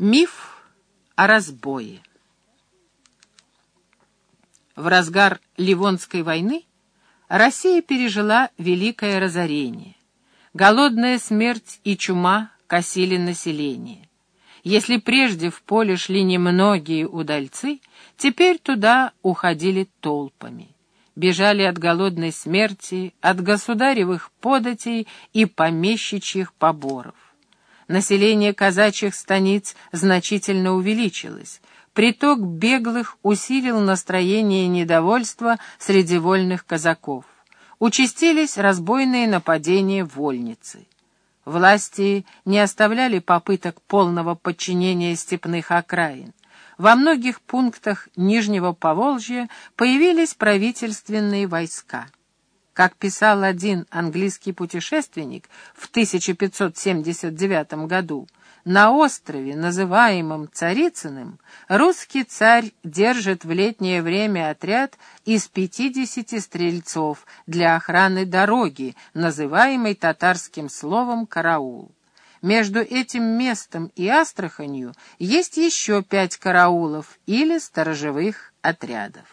Миф о разбое. В разгар Ливонской войны Россия пережила великое разорение. Голодная смерть и чума косили население. Если прежде в поле шли немногие удальцы, теперь туда уходили толпами. Бежали от голодной смерти, от государевых податей и помещичьих поборов. Население казачьих станиц значительно увеличилось. Приток беглых усилил настроение недовольства среди вольных казаков. Участились разбойные нападения вольницы. Власти не оставляли попыток полного подчинения степных окраин. Во многих пунктах Нижнего Поволжья появились правительственные войска. Как писал один английский путешественник в 1579 году, на острове, называемом Царицыным, русский царь держит в летнее время отряд из 50 стрельцов для охраны дороги, называемой татарским словом «караул». Между этим местом и Астраханью есть еще пять караулов или сторожевых отрядов.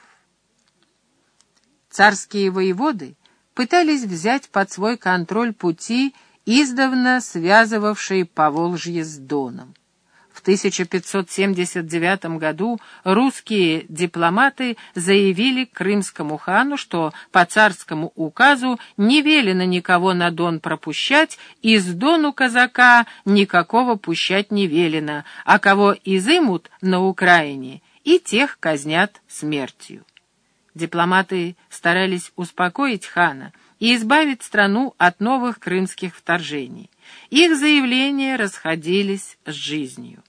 Царские воеводы пытались взять под свой контроль пути, издавна связывавшие Поволжье с Доном. В 1579 году русские дипломаты заявили крымскому хану, что по царскому указу не велено никого на Дон пропущать, и с Дону казака никакого пущать не велено, а кого изымут на Украине, и тех казнят смертью. Дипломаты старались успокоить хана и избавить страну от новых крымских вторжений. Их заявления расходились с жизнью.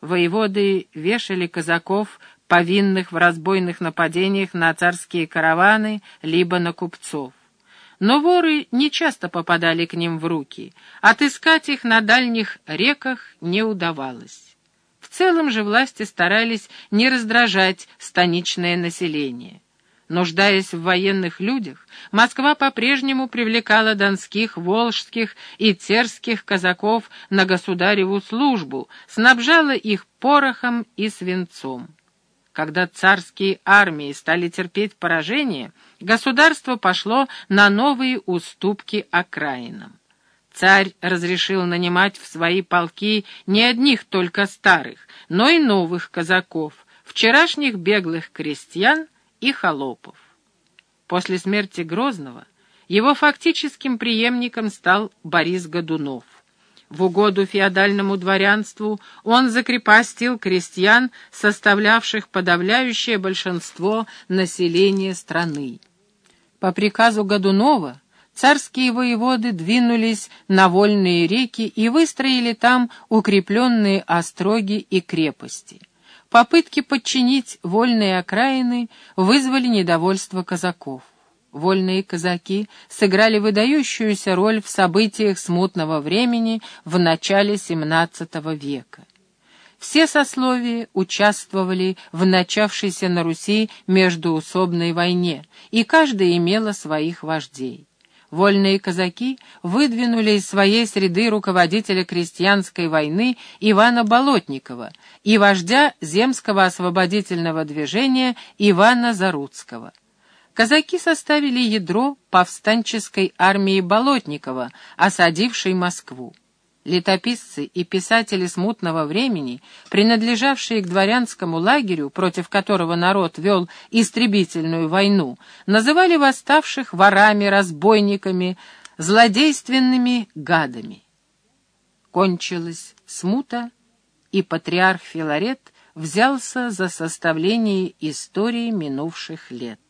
Воеводы вешали казаков, повинных в разбойных нападениях на царские караваны, либо на купцов. Но воры не часто попадали к ним в руки, отыскать их на дальних реках не удавалось. В целом же власти старались не раздражать станичное население. Нуждаясь в военных людях, Москва по-прежнему привлекала донских, волжских и терских казаков на государеву службу, снабжала их порохом и свинцом. Когда царские армии стали терпеть поражение, государство пошло на новые уступки окраинам. Царь разрешил нанимать в свои полки не одних только старых, но и новых казаков, вчерашних беглых крестьян — и холопов. После смерти Грозного его фактическим преемником стал Борис Годунов. В угоду феодальному дворянству он закрепостил крестьян, составлявших подавляющее большинство населения страны. По приказу Годунова царские воеводы двинулись на вольные реки и выстроили там укрепленные остроги и крепости. Попытки подчинить вольные окраины вызвали недовольство казаков. Вольные казаки сыграли выдающуюся роль в событиях смутного времени в начале XVII века. Все сословия участвовали в начавшейся на Руси междуусобной войне, и каждая имела своих вождей. Вольные казаки выдвинули из своей среды руководителя крестьянской войны Ивана Болотникова и вождя земского освободительного движения Ивана Заруцкого. Казаки составили ядро повстанческой армии Болотникова, осадившей Москву. Летописцы и писатели смутного времени, принадлежавшие к дворянскому лагерю, против которого народ вел истребительную войну, называли восставших ворами, разбойниками, злодейственными гадами. Кончилась смута, и патриарх Филарет взялся за составление истории минувших лет.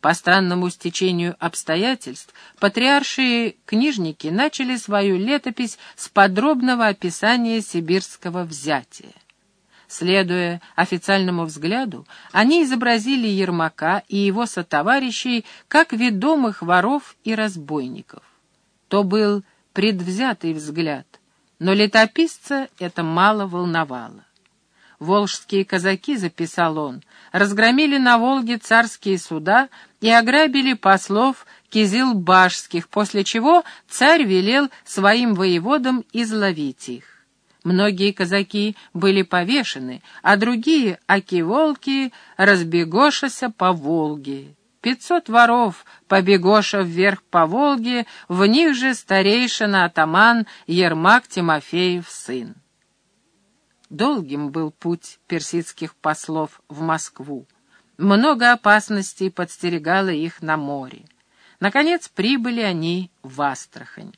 По странному стечению обстоятельств патриаршие книжники начали свою летопись с подробного описания сибирского взятия. Следуя официальному взгляду, они изобразили Ермака и его сотоварищей как ведомых воров и разбойников. То был предвзятый взгляд, но летописца это мало волновало. Волжские казаки, записал он, разгромили на Волге царские суда и ограбили послов кизилбашских, после чего царь велел своим воеводам изловить их. Многие казаки были повешены, а другие, аки-волки, разбегошася по Волге. Пятьсот воров, побегоша вверх по Волге, в них же старейшина-атаман Ермак Тимофеев сын. Долгим был путь персидских послов в Москву. Много опасностей подстерегало их на море. Наконец прибыли они в Астрахань.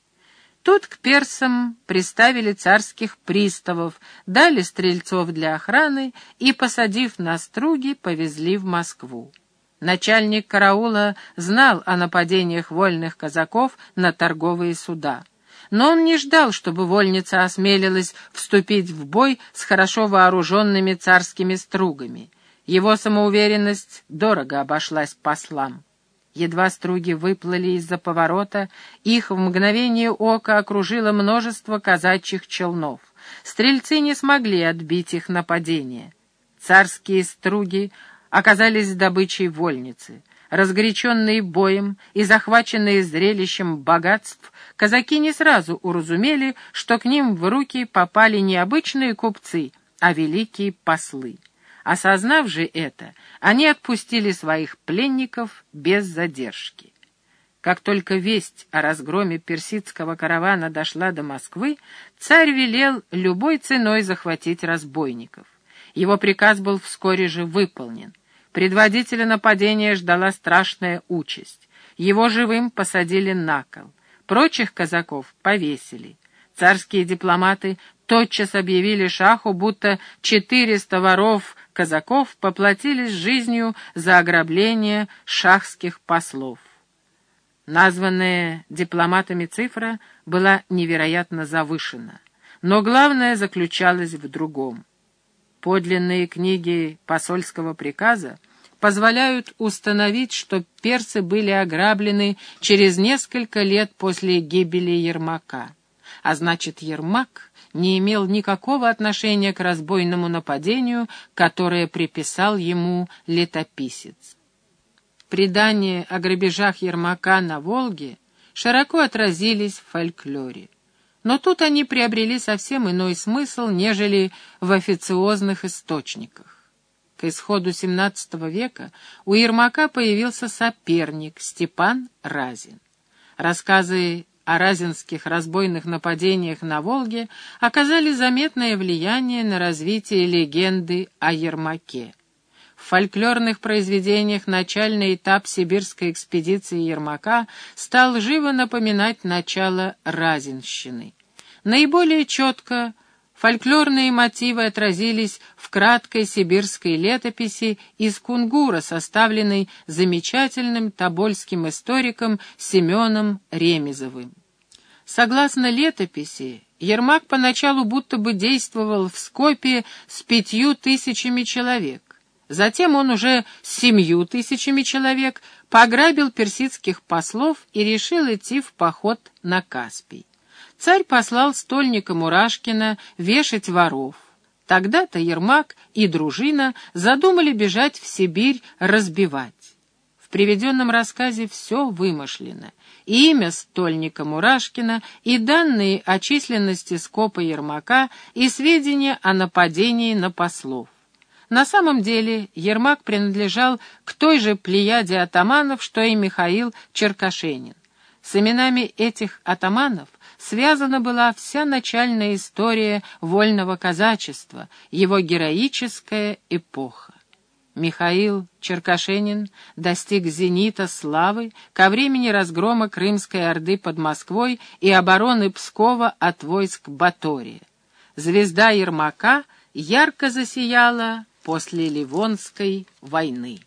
Тут к персам приставили царских приставов, дали стрельцов для охраны и, посадив на струги, повезли в Москву. Начальник караула знал о нападениях вольных казаков на торговые суда. Но он не ждал, чтобы вольница осмелилась вступить в бой с хорошо вооруженными царскими стругами. Его самоуверенность дорого обошлась послам. Едва струги выплыли из-за поворота, их в мгновение ока окружило множество казачьих челнов. Стрельцы не смогли отбить их нападение. Царские струги оказались добычей вольницы. Разгоряченные боем и захваченные зрелищем богатств, казаки не сразу уразумели, что к ним в руки попали не обычные купцы, а великие послы. Осознав же это, они отпустили своих пленников без задержки. Как только весть о разгроме персидского каравана дошла до Москвы, царь велел любой ценой захватить разбойников. Его приказ был вскоре же выполнен. Предводителя нападения ждала страшная участь. Его живым посадили на кол. Прочих казаков повесили. Царские дипломаты тотчас объявили шаху, будто четыреста воров казаков поплатились жизнью за ограбление шахских послов. Названная дипломатами цифра была невероятно завышена, но главное заключалось в другом. Подлинные книги посольского приказа позволяют установить, что персы были ограблены через несколько лет после гибели Ермака. А значит, Ермак не имел никакого отношения к разбойному нападению, которое приписал ему летописец. Предания о грабежах Ермака на Волге широко отразились в фольклоре. Но тут они приобрели совсем иной смысл, нежели в официозных источниках. К исходу XVII века у Ермака появился соперник Степан Разин. Рассказы о разинских разбойных нападениях на Волге оказали заметное влияние на развитие легенды о Ермаке. В фольклорных произведениях начальный этап сибирской экспедиции Ермака стал живо напоминать начало Разинщины. Наиболее четко Фольклорные мотивы отразились в краткой сибирской летописи из Кунгура, составленной замечательным тобольским историком Семеном Ремезовым. Согласно летописи, Ермак поначалу будто бы действовал в Скопе с пятью тысячами человек. Затем он уже с семью тысячами человек пограбил персидских послов и решил идти в поход на Каспий. Царь послал стольника Мурашкина вешать воров. Тогда-то Ермак и дружина задумали бежать в Сибирь разбивать. В приведенном рассказе все вымышлено. И имя стольника Мурашкина, и данные о численности скопа Ермака, и сведения о нападении на послов. На самом деле Ермак принадлежал к той же плеяде атаманов, что и Михаил Черкашенин. С именами этих атаманов связана была вся начальная история вольного казачества, его героическая эпоха. Михаил Черкашенин достиг зенита славы ко времени разгрома Крымской Орды под Москвой и обороны Пскова от войск Батория. Звезда Ермака ярко засияла после Ливонской войны.